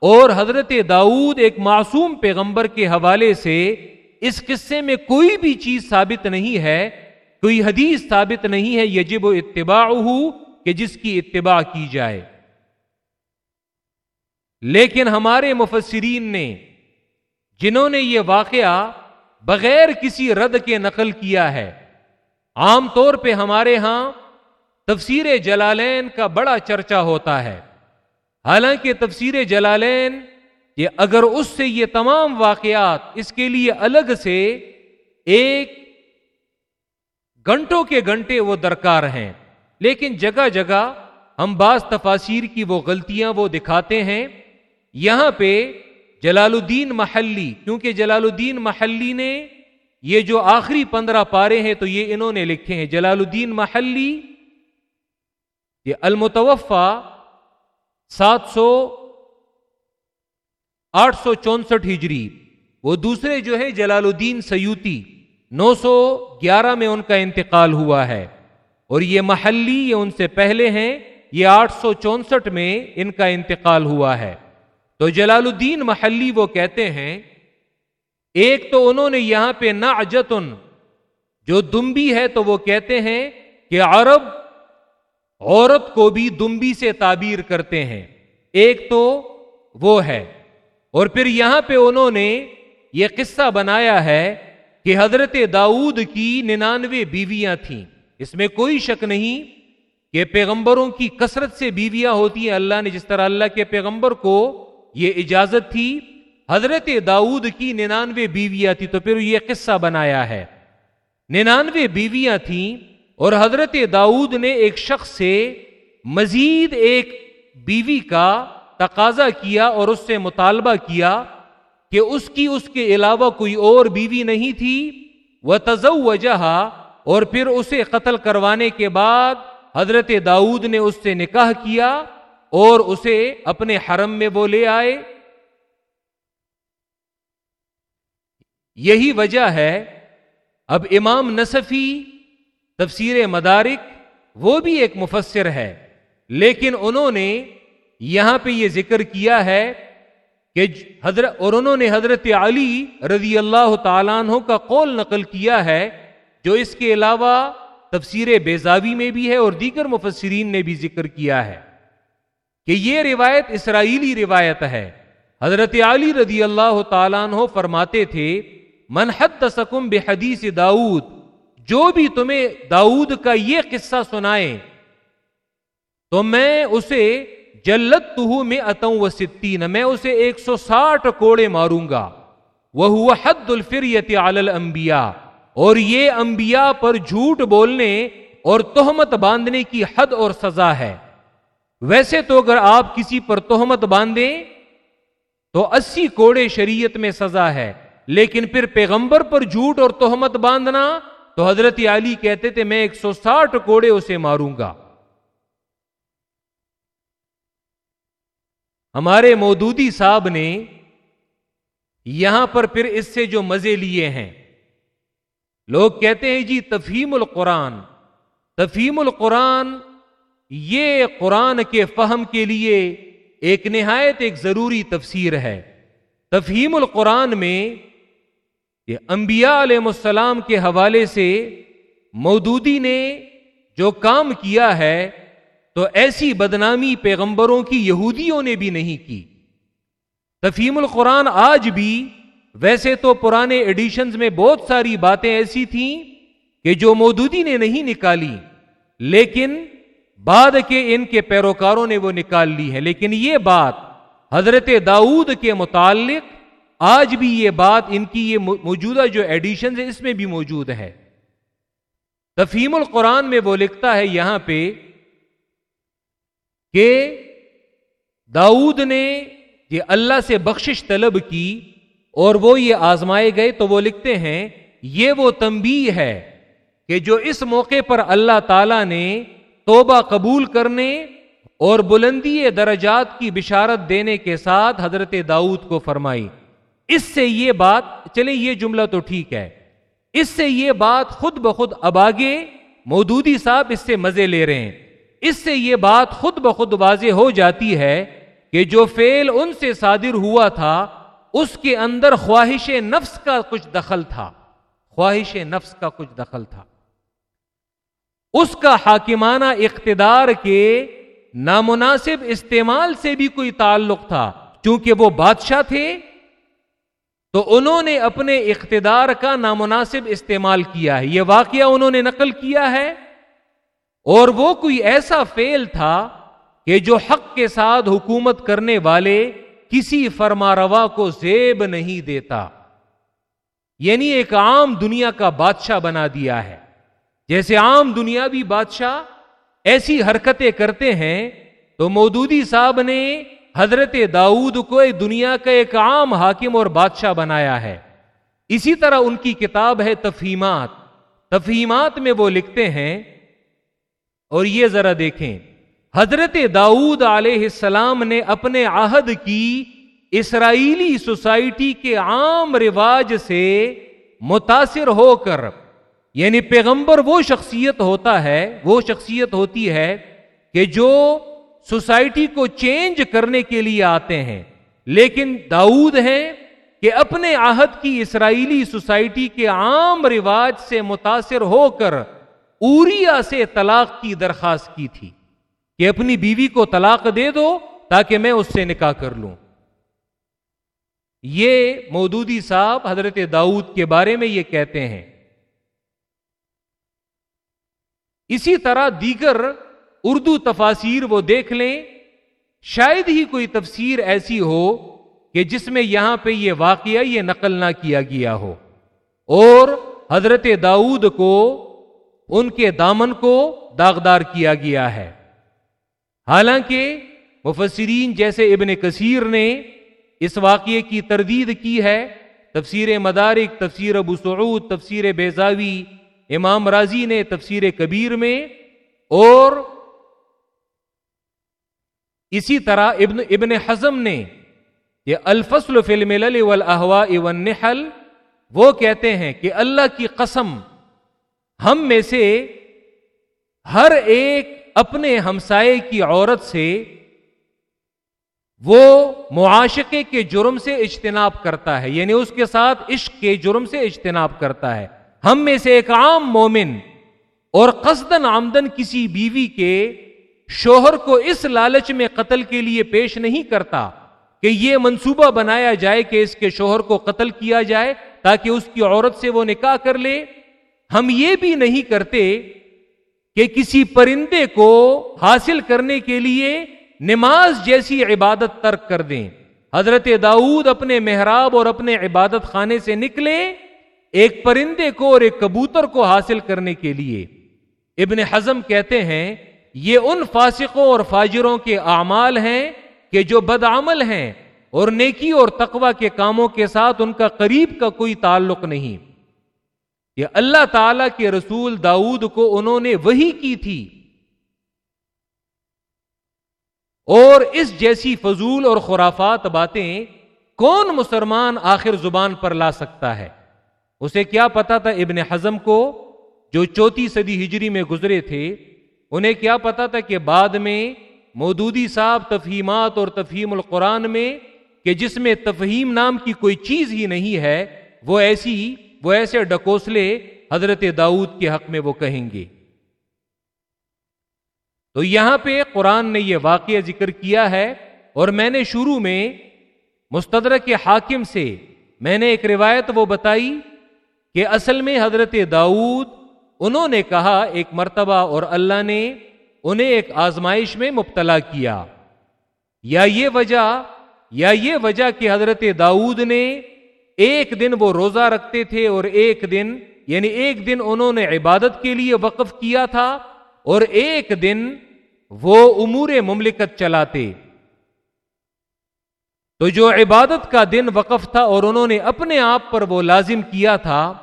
اور حضرت داؤد ایک معصوم پیغمبر کے حوالے سے اس قصے میں کوئی بھی چیز ثابت نہیں ہے، کوئی حدیث ثابت نہیں ہے، یجب و اتباع کہ جس کی اتباع کی جائے۔ لیکن ہمارے مفسرین نے، جنہوں نے یہ واقعہ بغیر کسی رد کے نقل کیا ہے عام طور پہ ہمارے ہاں تفسیر جلالین کا بڑا چرچا ہوتا ہے۔ حالانکہ تفسیر جلالین یہ اگر اس سے یہ تمام واقعات اس کے لیے الگ سے ایک گھنٹوں کے گھنٹے وہ درکار ہیں، لیکن جگہ جگہ ہم بعض تفاصیر کی وہ غلطیاں وہ دکھاتے ہیں۔ یہاں پہ جلال الدین محلی کیونکہ جلال الدین محلی نے یہ جو آخری پندرہ پارے ہیں تو یہ انہوں نے لکھے ہیں، جلال الدین محلی، یہ المتوفا سات سو آٹھ سو چونسٹھ ہجری، وہ دوسرے جو ہے جلال الدین سیوتی، نو سو گیارہ میں ان کا انتقال ہوا ہے۔ اور یہ محلی، یہ ان سے پہلے ہیں، یہ آٹھ سو چونسٹھ میں ان کا انتقال ہوا ہے۔ تو جلال الدین محلی وہ کہتے ہیں ایک تو انہوں نے یہاں پہ نعجتن، جو دمبی ہے تو وہ کہتے ہیں کہ عرب عورت کو بھی دمبی سے تعبیر کرتے ہیں۔ ایک تو وہ ہے۔ اور پھر یہاں پہ انہوں نے یہ قصہ بنایا ہے کہ حضرت داؤد کی ننانوے بیویاں تھیں۔ اس میں کوئی شک نہیں کہ پیغمبروں کی کثرت سے بیویاں ہوتی ہیں۔ اللہ نے جس طرح اللہ کے پیغمبر کو یہ اجازت تھی حضرت داؤد کی ننانوے بیویاں تھی تو پھر یہ قصہ بنایا ہے۔ ننانوے بیویاں تھیں اور حضرت داؤد نے ایک شخص سے مزید ایک بیوی کا تقاضا کیا اور اس سے مطالبہ کیا کہ اس کی اس کے علاوہ کوئی اور بیوی نہیں تھی۔ وہ تزو اور پھر اسے قتل کروانے کے بعد حضرت داؤد نے اس سے نکاح کیا اور اسے اپنے حرم میں وہ لے آئے۔ یہی وجہ ہے، اب امام نصفی، تفسیر مدارک، وہ بھی ایک مفسر ہے۔ لیکن انہوں نے یہاں پہ یہ ذکر کیا ہے کہ حضرت اور انہوں نے حضرت علی رضی اللہ تعالیٰ عنہ کا قول نقل کیا ہے، جو اس کے علاوہ تفسیر بیزاوی میں بھی ہے اور دیگر مفسرین نے بھی ذکر کیا ہے۔ کہ یہ روایت اسرائیلی روایت ہے۔ حضرت علی رضی اللہ تعالیٰ عنہ فرماتے تھے منحت سکم بے حدیث داؤد جو بھی تمہیں داؤد کا یہ قصہ سنائے، تو میں اسے جلت تو میں اتوں و ستین میں اسے ایک سو ساٹھ کوڑے ماروں گا۔ وہ حد الفریت علی الانبیاء۔ اور یہ انبیاء پر جھوٹ بولنے اور تہمت باندھنے کی حد اور سزا ہے۔ ویسے تو اگر آپ کسی پر تہمت باندھیں، تو اسی کوڑے شریعت میں سزا ہے۔ لیکن پھر پیغمبر پر جھوٹ اور تہمت باندھنا تو حضرت علی کہتے تھے، میں ایک سو ساٹھ کوڑے اسے ماروں گا۔ ہمارے مودودی صاحب نے یہاں پر پھر اس سے جو مزے لیے ہیں۔ لوگ کہتے ہیں جی تفہیم القرآن۔ تفہیم القرآن، یہ قرآن کے فہم کے لیے ایک نہایت، ایک ضروری تفسیر ہے۔ تفہیم القرآن میں یہ انبیاء علیہ السلام کے حوالے سے مودودی نے جو کام کیا ہے تو ایسی بدنامی پیغمبروں کی یہودیوں نے بھی نہیں کی۔ تفہیم القرآن آج بھی ویسے تو پرانے ایڈیشنز میں بہت ساری باتیں ایسی تھیں کہ جو مودودی نے نہیں نکالی، لیکن بعد کے ان کے پیروکاروں نے وہ نکال لی ہے۔ لیکن یہ بات حضرت داؤد کے متعلق آج بھی یہ بات ان کی یہ موجودہ جو ایڈیشن ہے اس میں بھی موجود ہے۔ تفہیم القرآن میں وہ لکھتا ہے یہاں پہ کہ داؤد نے یہ اللہ سے بخشش طلب کی اور وہ یہ آزمائے گئے تو وہ لکھتے ہیں، یہ وہ تمبی ہے کہ جو اس موقع پر اللہ تعالی نے توبہ قبول کرنے اور بلندی درجات کی بشارت دینے کے ساتھ حضرت داؤد کو فرمائی۔ اس سے یہ بات چلے یہ جملہ تو ٹھیک ہے، اس سے یہ بات خود بخود اب آگے مودودی صاحب اس سے مزے لے رہے ہیں۔ اس سے یہ بات خود بخود واضح ہو جاتی ہے کہ جو فیل ان سے صادر ہوا تھا، اس کے اندر خواہش نفس کا کچھ دخل تھا۔ خواہش نفس کا کچھ دخل تھا۔ اس کا حاکمانہ اقتدار کے نامناسب استعمال سے بھی کوئی تعلق تھا، چونکہ وہ بادشاہ تھے۔ تو انہوں نے اپنے اقتدار کا نامناسب استعمال کیا ہے۔ یہ واقعہ انہوں نے نقل کیا ہے۔ اور وہ کوئی ایسا فیل تھا کہ جو حق کے ساتھ حکومت کرنے والے کسی فرما روا کو زیب نہیں دیتا۔ یعنی ایک عام دنیا کا بادشاہ بنا دیا ہے۔ جیسے عام دنیاوی بادشاہ ایسی حرکتیں کرتے ہیں تو مودودی صاحب نے حضرت داؤد کو دنیا کا ایک عام حاکم اور بادشاہ بنایا ہے۔ اسی طرح ان کی کتاب ہے تفہیمات۔ تفہیمات میں وہ لکھتے ہیں، اور یہ ذرا دیکھیں۔ حضرت داؤد علیہ السلام نے اپنے عہد کی اسرائیلی سوسائٹی کے عام رواج سے متاثر ہو کر یعنی پیغمبر وہ شخصیت ہوتا ہے، وہ شخصیت ہوتی ہے کہ جو سوسائٹی کو چینج کرنے کے لیے آتے ہیں۔ لیکن داؤد ہیں کہ اپنے عہد کی اسرائیلی سوسائٹی کے عام رواج سے متاثر ہو کر اوریا سے طلاق کی درخواست کی تھی کہ اپنی بیوی کو طلاق دے دو تاکہ میں اس سے نکاح کر لوں۔ یہ مودودی صاحب حضرت داؤد کے بارے میں یہ کہتے ہیں۔ اسی طرح دیگر اردو تفاسیر وہ دیکھ لیں، شاید ہی کوئی تفسیر ایسی ہو کہ جس میں یہاں پہ یہ واقعہ یہ نقل نہ کیا گیا ہو۔ اور حضرت داؤد کو، ان کے دامن کو داغدار کیا گیا ہے۔ حالانکہ مفسرین جیسے ابن کثیر نے اس واقعے کی تردید کی ہے۔ تفسیر مدارک، تفسیر ابو سعود، تفسیر بیزاوی، امام راضی نے تفسیر کبیر میں، اور اسی طرح ابن ابن حزم نے یہ الفصل فلم والاحواء والنحل وہ کہتے ہیں کہ اللہ کی قسم ہم میں سے ہر ایک اپنے ہمسائے کی عورت سے وہ معاشقے کے جرم سے اجتناب کرتا ہے یعنی اس کے ساتھ عشق کے جرم سے اجتناب کرتا ہے۔ ہم میں سے ایک عام مومن اور قصدن آمدن کسی بیوی کے شوہر کو اس لالچ میں قتل کے لیے پیش نہیں کرتا کہ یہ منصوبہ بنایا جائے کہ اس کے شوہر کو قتل کیا جائے تاکہ اس کی عورت سے وہ نکاح کر لے۔ ہم یہ بھی نہیں کرتے کہ کسی پرندے کو حاصل کرنے کے لیے نماز جیسی عبادت ترک کر دیں۔ حضرت داؤد اپنے محراب اور اپنے عبادت خانے سے نکلے ایک پرندے کو اور ایک کبوتر کو حاصل کرنے کے لیے۔ ابن حزم کہتے ہیں یہ ان فاسقوں اور فاجروں کے اعمال ہیں کہ جو بدعمل ہیں اور نیکی اور تقوی کے کاموں کے ساتھ ان کا قریب کا کوئی تعلق نہیں۔ یہ اللہ تعالی کے رسول داؤد کو انہوں نے وہی کی تھی۔ اور اس جیسی فضول اور خرافات باتیں کون مسلمان آخر زبان پر لا سکتا ہے؟ اسے کیا پتا تھا ابن حزم کو جو چوتھی صدی ہجری میں گزرے تھے؟ انہیں کیا پتا تھا کہ بعد میں مودودی صاحب تفہیمات اور تفہیم القرآن میں کہ جس میں تفہیم نام کی کوئی چیز ہی نہیں ہے، وہ ایسی، وہ ایسے ڈکوسلے حضرت داؤد کے حق میں وہ کہیں گے۔ تو یہاں پہ قرآن نے یہ واقعہ ذکر کیا ہے اور میں نے شروع میں مستدرک کے حاکم سے میں نے ایک روایت وہ بتائی کہ اصل میں حضرت داؤد انہوں نے کہا، ایک مرتبہ اور اللہ نے انہیں ایک آزمائش میں مبتلا کیا۔ یا یہ وجہ، یا یہ وجہ کہ حضرت داؤد نے ایک دن وہ روزہ رکھتے تھے اور ایک دن یعنی ایک دن انہوں نے عبادت کے لیے وقف کیا تھا اور ایک دن وہ امور مملکت چلاتے۔ تو جو عبادت کا دن وقف تھا اور انہوں نے اپنے آپ پر وہ لازم کیا تھا،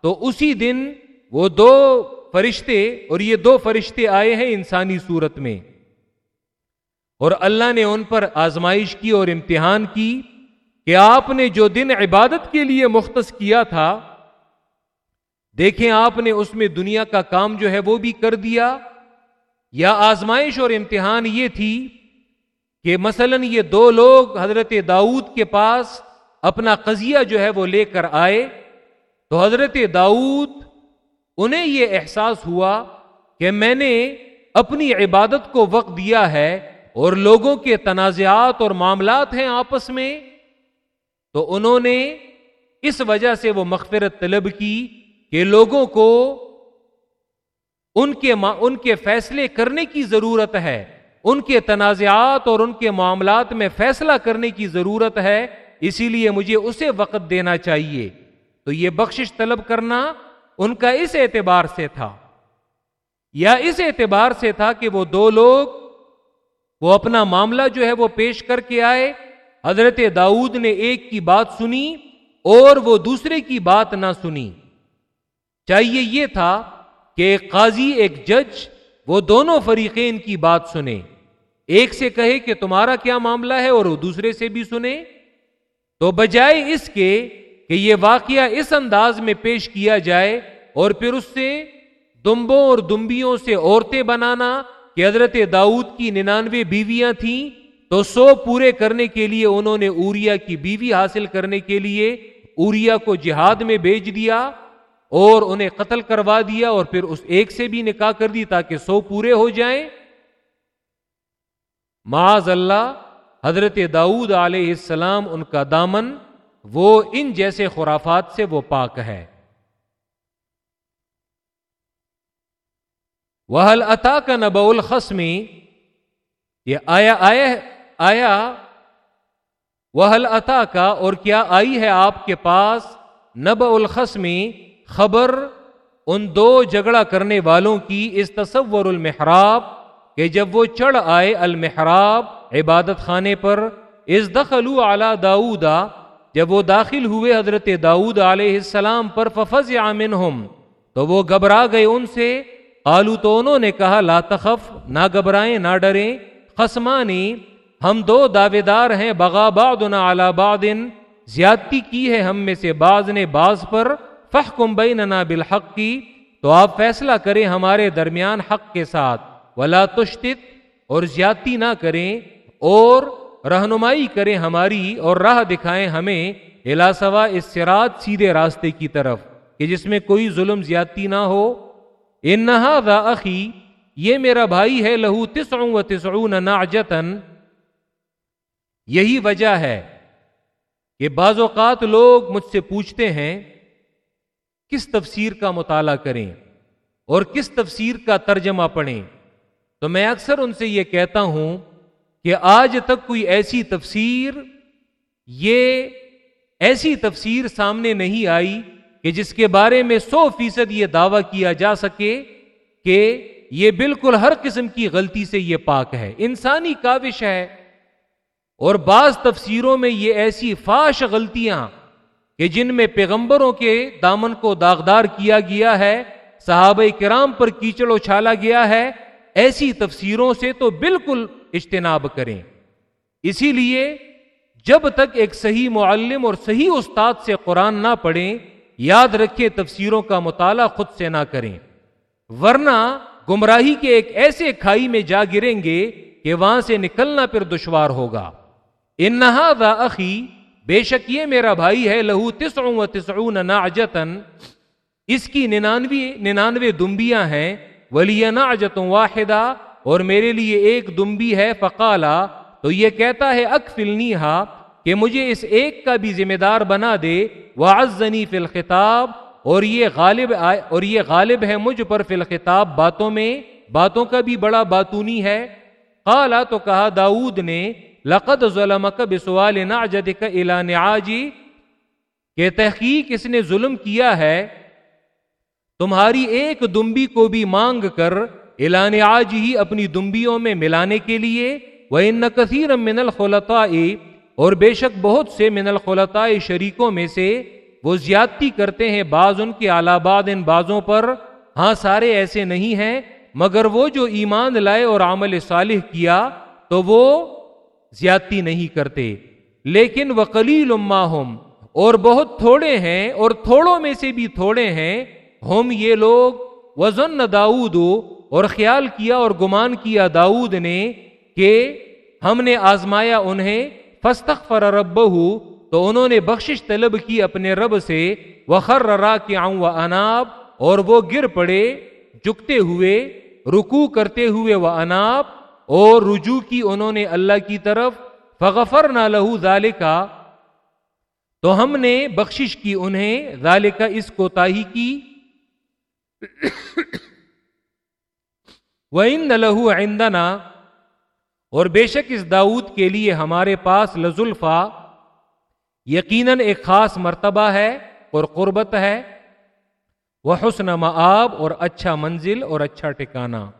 تو اسی دن وہ دو فرشتے اور یہ دو فرشتے آئے ہیں انسانی صورت میں۔ اور اللہ نے ان پر آزمائش کی اور امتحان کی کہ آپ نے جو دن عبادت کے لیے مختص کیا تھا، دیکھیں آپ نے اس میں دنیا کا کام جو ہے وہ بھی کر دیا۔ یا آزمائش اور امتحان یہ تھی کہ مثلا یہ دو لوگ حضرت داؤد کے پاس اپنا قضیہ جو ہے وہ لے کر آئے۔ تو حضرت داؤد انہیں یہ احساس ہوا کہ میں نے اپنی عبادت کو وقت دیا ہے اور لوگوں کے تنازعات اور معاملات ہیں آپس میں، تو انہوں نے اس وجہ سے وہ مغفرت طلب کی کہ لوگوں کو ان کے ان کے فیصلے کرنے کی ضرورت ہے، ان کے تنازعات اور ان کے معاملات میں فیصلہ کرنے کی ضرورت ہے، اسی لیے مجھے اسے وقت دینا چاہیے۔ تو یہ بخشش طلب کرنا ان کا اس اعتبار سے تھا، یا اس اعتبار سے تھا کہ وہ دو لوگ، وہ اپنا معاملہ جو ہے وہ پیش کر کے آئے، حضرت داؤد نے ایک کی بات سنی اور وہ دوسرے کی بات نہ سنی۔ چاہیے یہ تھا کہ ایک قاضی ایک جج، وہ دونوں فریقین کی بات سنے۔ ایک سے کہے کہ تمہارا کیا معاملہ ہے اور وہ دوسرے سے بھی سنے۔ تو بجائے اس کے کہ یہ واقعہ اس انداز میں پیش کیا جائے اور پھر اس سے دمبوں اور دمبیوں سے عورتیں بنانا کہ حضرت داؤد کی ننانوے بیویاں تھیں، تو سو پورے کرنے کے لیے انہوں نے اوریا کی بیوی حاصل کرنے کے لیے اوریا کو جہاد میں بھیج دیا اور انہیں قتل کروا دیا اور پھر اس ایک سے بھی نکاح کر دی تاکہ سو پورے ہو جائیں۔ معاذ اللہ، حضرت داؤد علیہ السلام ان کا دامن وہ ان جیسے خرافات سے وہ پاک ہے۔ وحل عطا کا نب الخسمی یہ آیا آیا آیا۔ وحل عطا کا اور کیا آئی ہے آپ کے پاس؟ نب الخسمی خبر ان دو جھگڑا کرنے والوں کی اس تصور المحراب کہ جب وہ چڑھ آئے المحراب عبادت خانے پر اس دخلو اعلی داؤدا جب وہ داخل ہوئے حضرت داؤد علیہ السلام پر ففز امن تو وہ گھبرا گئے ان سے۔ آلو تو انہوں نے کہا، لا تخف، نہ گھبرائیں، نہ ڈریں۔ خسمانی ہم دو دعوے دار ہیں، بغا بادنا اعلی بادن زیادتی کی ہے ہم میں سے باز نے باز پر۔ فہ کم بیننا بالحق کی تو آپ فیصلہ کریں ہمارے درمیان حق کے ساتھ۔ ولا تشتت، اور زیادتی نہ کریں۔ اور رہنمائی کریں ہماری اور راہ دکھائیں ہمیں الاسوا اس سرات سیدھے راستے کی طرف، کہ جس میں کوئی ظلم زیادتی نہ ہو۔ انہا ذا اخی، یہ میرا بھائی ہے، لہو تسعون و تسعون نعجتن یہی وجہ ہے کہ بعض اوقات لوگ مجھ سے پوچھتے ہیں، کس تفسیر کا مطالعہ کریں اور کس تفسیر کا ترجمہ پڑھیں؟ تو میں اکثر ان سے یہ کہتا ہوں کہ آج تک کوئی ایسی تفسیر، یہ ایسی تفسیر سامنے نہیں آئی کہ جس کے بارے میں سو فیصد یہ دعویٰ کیا جا سکے کہ یہ بالکل ہر قسم کی غلطی سے یہ پاک ہے، انسانی کاوش ہے۔ اور بعض تفسیروں میں یہ ایسی فاش غلطیاں کہ جن میں پیغمبروں کے دامن کو داغدار کیا گیا ہے، صحابہ کرام پر کیچڑ اچھالا گیا ہے، ایسی تفسیروں سے تو بالکل اجتناب کریں۔ اسی لیے جب تک ایک صحیح معلم اور صحیح استاد سے قرآن نہ پڑھیں، یاد رکھے تفسیروں کا مطالعہ خود سے نہ کریں۔ ورنہ گمراہی کے ایک ایسے کھائی میں جا گریں گے کہ وہاں سے نکلنا پھر دشوار ہوگا۔ انہا اخی، بے شک یہ میرا بھائی ہے، لہو تسعون و تسعون نعجتن اس کی ننانوے ننانوے دمبیاں ہیں۔ ولی نعجتوں واحدہ۔ اور میرے لیے ایک دمبی ہے فقالا، تو یہ کہتا ہے اک فلنی کہ مجھے اس ایک کا بھی ذمہ دار بنا دے وہ ازنی فی الخطاب، اور یہ غالب اور یہ غالب ہے مجھ پر فی الخطاب باتوں میں، باتوں کا بھی بڑا باتونی ہے۔ قالا، تو کہا داود نے، لقد ظلمک بسوال نعجدک الى نعاجی کہ تحقیق اس نے ظلم کیا ہے، تمہاری ایک دمبی کو بھی مانگ کر اعلان آج ہی اپنی دمبیوں میں ملانے کے لیے وہ ان کثیر من الخلطاء، اور بے شک بہت سے من الخلطاء شریکوں میں سے وہ زیادتی کرتے ہیں بعض ان کے آلاباد ان بازوں پر۔ ہاں سارے ایسے نہیں ہیں، مگر وہ جو ایمان لائے اور عمل صالح کیا، تو وہ زیادتی نہیں کرتے۔ لیکن وہ کلیل اور بہت تھوڑے ہیں اور تھوڑوں میں سے بھی تھوڑے ہیں۔ ہم یہ لوگ وزن داود اور خیال کیا اور گمان کیا داود نے کہ ہم نے آزمایا انہیں فستخ فر تو انہوں نے بخشش طلب کی اپنے رب سے، وخر را کے آؤں و اناب اور وہ گر پڑے جکتے ہوئے رکو کرتے ہوئے وہ اناب اور رجوع کی انہوں نے اللہ کی طرف فغفر نہ لہو ذالکا۔ تو ہم نے بخشش کی انہیں، ذالکا اس کوتاہی کی۔ وہ ان لہو آئندنا اور بے شک اس داود کے لیے ہمارے پاس لزلفا، یقیناً ایک خاص مرتبہ ہے اور قربت ہے۔ وہ حسن معاب اور اچھا منزل اور اچھا ٹکانہ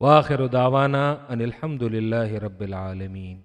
واخر داوانہ ان الحمد للہ رب العالمین